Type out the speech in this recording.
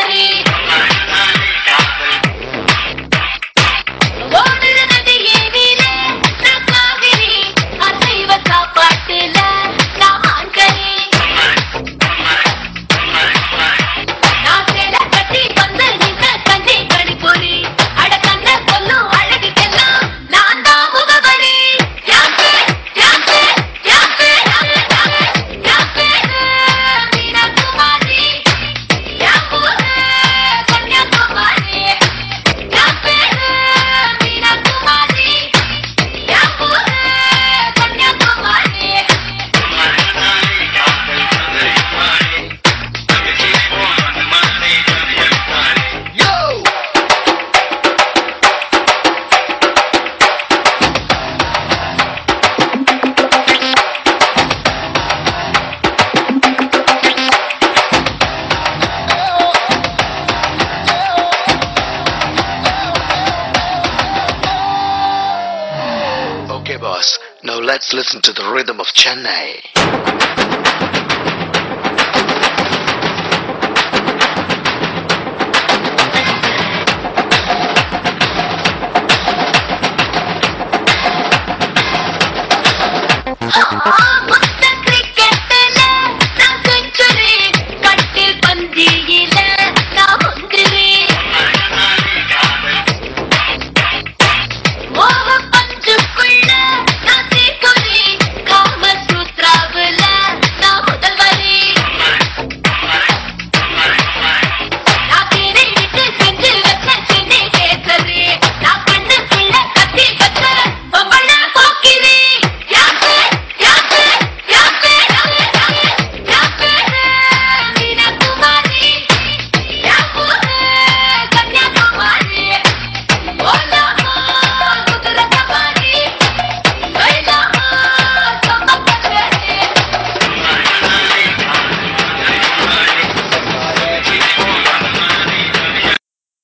நான் Now let's listen to the rhythm of Chennai. Ah! ah.